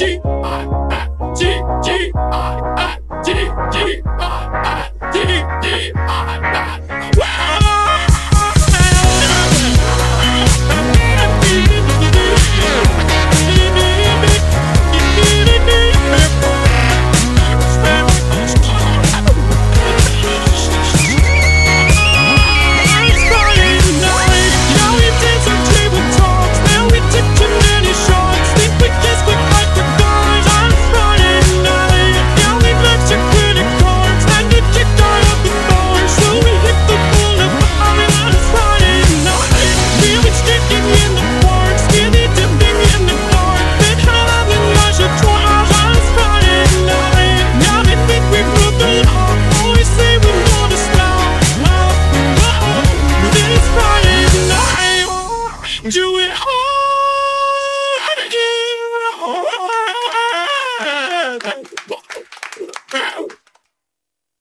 G I I G G I I.